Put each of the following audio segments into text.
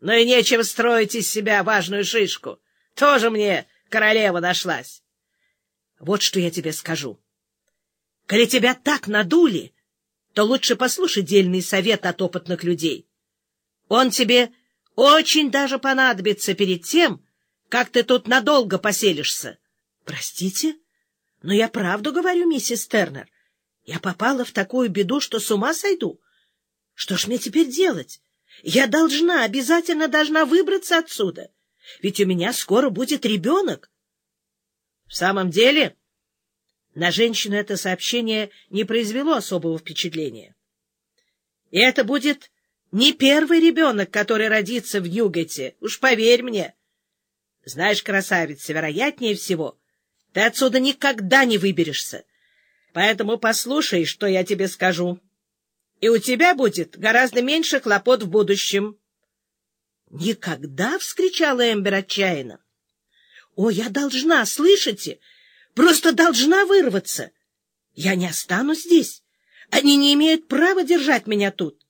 Ну и нечем строить из себя важную шишку. Тоже мне королева нашлась. Вот что я тебе скажу. Коли тебя так надули, то лучше послушай дельный совет от опытных людей. Он тебе очень даже понадобится перед тем, как ты тут надолго поселишься. — Простите, но я правду говорю, миссис Тернер. Я попала в такую беду, что с ума сойду. Что ж мне теперь делать? Я должна, обязательно должна выбраться отсюда. Ведь у меня скоро будет ребенок. В самом деле, на женщину это сообщение не произвело особого впечатления. И это будет не первый ребенок, который родится в Ньюгете, уж поверь мне. Знаешь, красавица, вероятнее всего, ты отсюда никогда не выберешься. Поэтому послушай, что я тебе скажу и у тебя будет гораздо меньше хлопот в будущем. — Никогда? — вскричала Эмбер отчаянно. — О, я должна, слышите? Просто должна вырваться. Я не останусь здесь. Они не имеют права держать меня тут.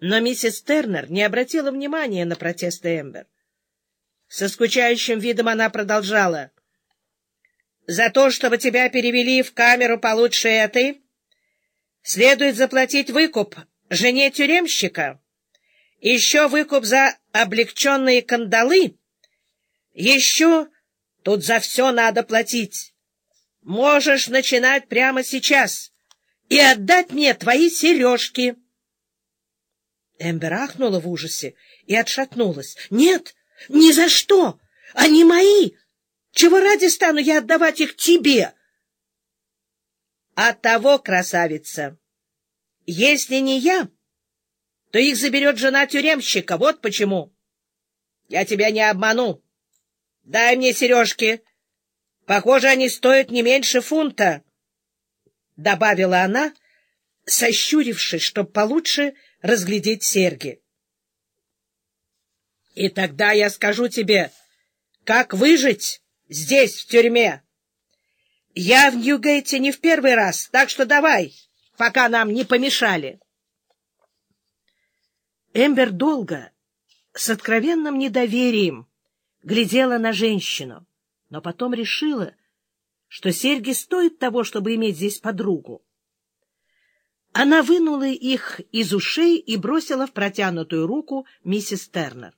Но миссис Тернер не обратила внимания на протесты Эмбер. Со скучающим видом она продолжала. — За то, чтобы тебя перевели в камеру получше этой, Следует заплатить выкуп жене тюремщика, еще выкуп за облегченные кандалы, еще тут за все надо платить. Можешь начинать прямо сейчас и отдать мне твои сережки. Эмбер ахнула в ужасе и отшатнулась. — Нет, ни за что! Они мои! Чего ради стану я отдавать их тебе? — от того, красавица, если не я, то их заберет жена тюремщика. Вот почему. Я тебя не обману. Дай мне сережки. Похоже, они стоят не меньше фунта. Добавила она, сощурившись, чтобы получше разглядеть серьги. И тогда я скажу тебе, как выжить здесь, в тюрьме. Я в Ньюгейте не в первый раз, так что давай, пока нам не помешали. Эмбер долго, с откровенным недоверием, глядела на женщину, но потом решила, что серьги стоят того, чтобы иметь здесь подругу. Она вынула их из ушей и бросила в протянутую руку миссис Тернер.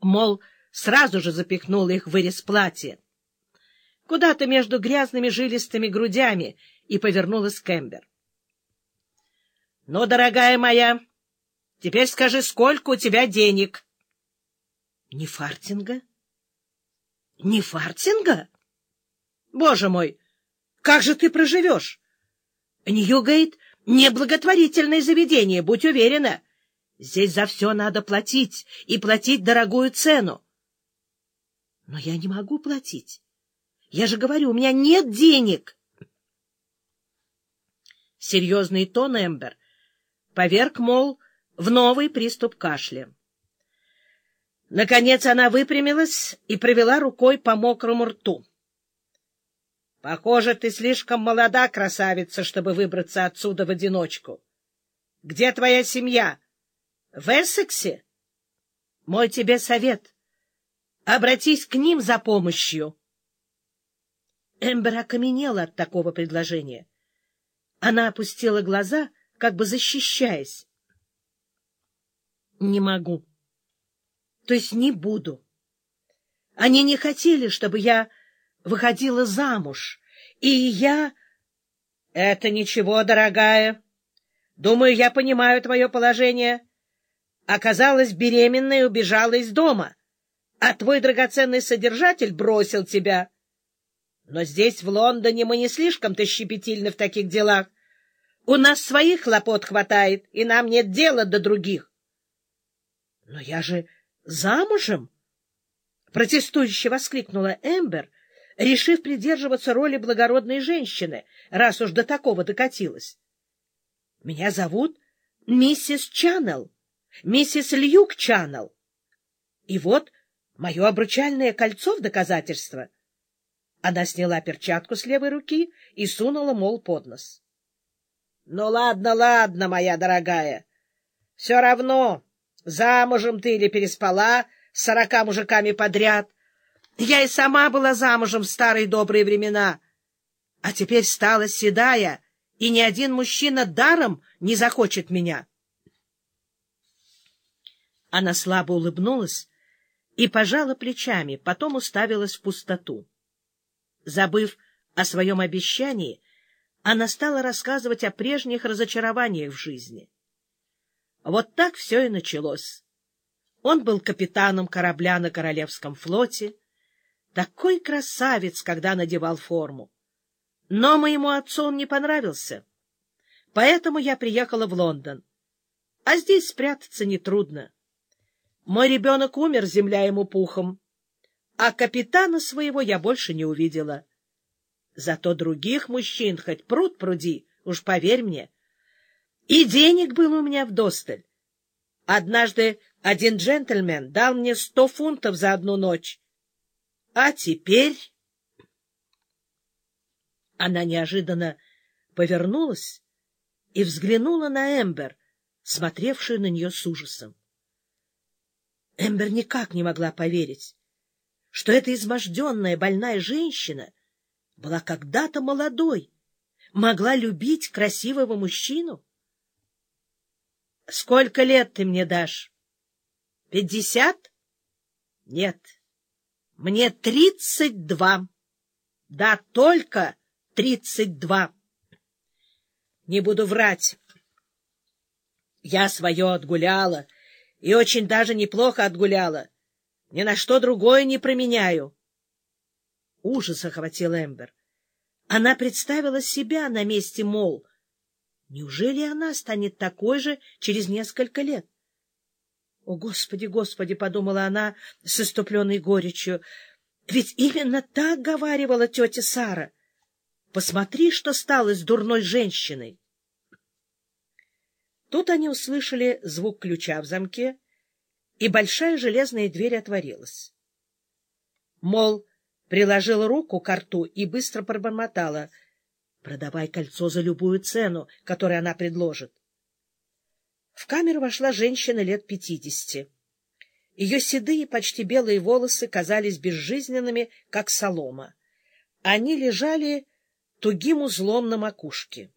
Мол, сразу же запихнула их в вырез платья куда-то между грязными жилистыми грудями, и повернулась к Эмбер. — Ну, дорогая моя, теперь скажи, сколько у тебя денег? — Не фартинга? — Не фартинга? Боже мой, как же ты проживешь? Ньюгейт — неблаготворительное заведение, будь уверена. Здесь за все надо платить, и платить дорогую цену. Но я не могу платить. Я же говорю, у меня нет денег. Серьезный тон Эмбер поверг, мол, в новый приступ кашля. Наконец она выпрямилась и провела рукой по мокрому рту. — Похоже, ты слишком молода, красавица, чтобы выбраться отсюда в одиночку. Где твоя семья? В Эссексе? Мой тебе совет. Обратись к ним за помощью. Эмбер окаменела от такого предложения. Она опустила глаза, как бы защищаясь. — Не могу. То есть не буду. Они не хотели, чтобы я выходила замуж, и я... — Это ничего, дорогая. Думаю, я понимаю твое положение. Оказалась беременной и убежала из дома, а твой драгоценный содержатель бросил тебя. — но здесь, в Лондоне, мы не слишком-то щепетильны в таких делах. У нас своих хлопот хватает, и нам нет дела до других. — Но я же замужем! — протестующе воскликнула Эмбер, решив придерживаться роли благородной женщины, раз уж до такого докатилась. — Меня зовут миссис Чаннелл, миссис Льюк Чаннелл. И вот мое обручальное кольцо в доказательство — она сняла перчатку с левой руки и сунула, мол, под нос. — Ну, ладно, ладно, моя дорогая. Все равно Замужем ты или переспала с сорока мужиками подряд? Я и сама была замужем в старые добрые времена, а теперь стала седая, и ни один мужчина даром не захочет меня. Она слабо улыбнулась и пожала плечами, потом уставилась в пустоту. Забыв о своем обещании, она стала рассказывать о прежних разочарованиях в жизни. Вот так все и началось. Он был капитаном корабля на Королевском флоте, такой красавец, когда надевал форму. Но моему отцу он не понравился, поэтому я приехала в Лондон. А здесь спрятаться нетрудно. Мой ребенок умер, земля ему пухом, а капитана своего я больше не увидела. Зато других мужчин хоть пруд пруди, уж поверь мне. И денег было у меня вдосталь. Однажды один джентльмен дал мне сто фунтов за одну ночь. А теперь... Она неожиданно повернулась и взглянула на Эмбер, смотревшую на нее с ужасом. Эмбер никак не могла поверить, что эта изможденная больная женщина была когда-то молодой, могла любить красивого мужчину. — Сколько лет ты мне дашь? — Пятьдесят? — Нет, мне тридцать два. Да, только тридцать два. Не буду врать. Я свое отгуляла — и очень даже неплохо отгуляла. Ни на что другое не променяю. Ужас охватил Эмбер. Она представила себя на месте Мол. Неужели она станет такой же через несколько лет? «О, Господи, Господи!» — подумала она с иступленной горечью. «Ведь именно так говаривала тетя Сара. Посмотри, что стало с дурной женщиной!» Тут они услышали звук ключа в замке, и большая железная дверь отворилась. Мол, приложила руку к рту и быстро пробормотала. — Продавай кольцо за любую цену, которую она предложит. В камеру вошла женщина лет пятидесяти. Ее седые, почти белые волосы казались безжизненными, как солома. Они лежали тугим узлом на макушке.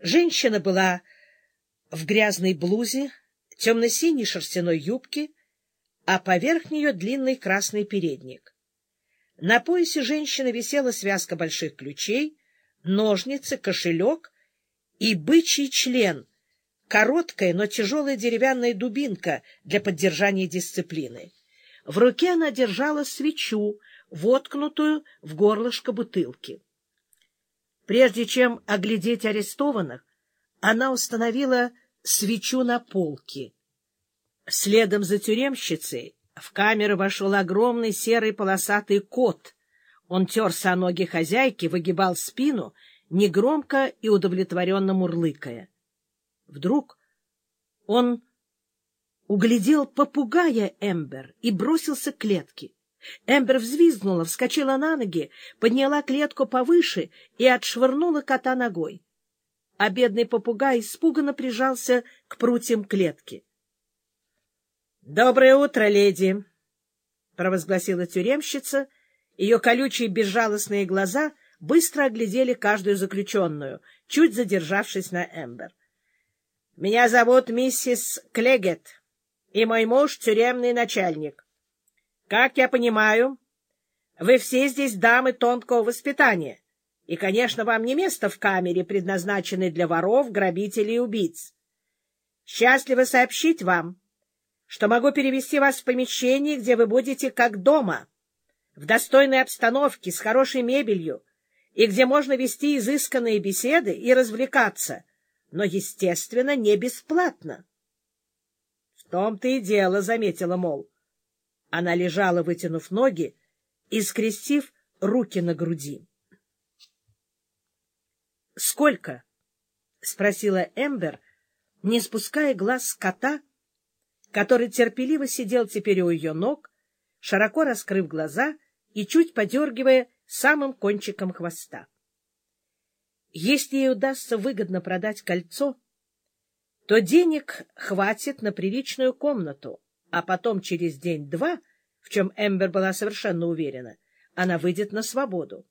Женщина была в грязной блузе, темно-синей шерстяной юбке, а поверх нее длинный красный передник. На поясе женщины висела связка больших ключей, ножницы, кошелек и бычий член, короткая, но тяжелая деревянная дубинка для поддержания дисциплины. В руке она держала свечу, воткнутую в горлышко бутылки. Прежде чем оглядеть арестованных, она установила свечу на полке. Следом за тюремщицей в камеру вошел огромный серый полосатый кот. Он терся о ноги хозяйки, выгибал спину, негромко и удовлетворенно мурлыкая. Вдруг он углядел попугая Эмбер и бросился к клетке. Эмбер взвизгнула, вскочила на ноги, подняла клетку повыше и отшвырнула кота ногой а бедный попугай испуганно прижался к прутьям клетки. — Доброе утро, леди! — провозгласила тюремщица. Ее колючие безжалостные глаза быстро оглядели каждую заключенную, чуть задержавшись на Эмбер. — Меня зовут миссис Клегет, и мой муж — тюремный начальник. Как я понимаю, вы все здесь дамы тонкого воспитания. И, конечно, вам не место в камере, предназначенной для воров, грабителей и убийц. Счастливо сообщить вам, что могу перевести вас в помещение, где вы будете как дома, в достойной обстановке, с хорошей мебелью, и где можно вести изысканные беседы и развлекаться, но, естественно, не бесплатно. — В том-то и дело, — заметила Мол. Она лежала, вытянув ноги и скрестив руки на груди. — Сколько? — спросила Эмбер, не спуская глаз с кота, который терпеливо сидел теперь у ее ног, широко раскрыв глаза и чуть подергивая самым кончиком хвоста. Если ей удастся выгодно продать кольцо, то денег хватит на приличную комнату, а потом через день-два, в чем Эмбер была совершенно уверена, она выйдет на свободу.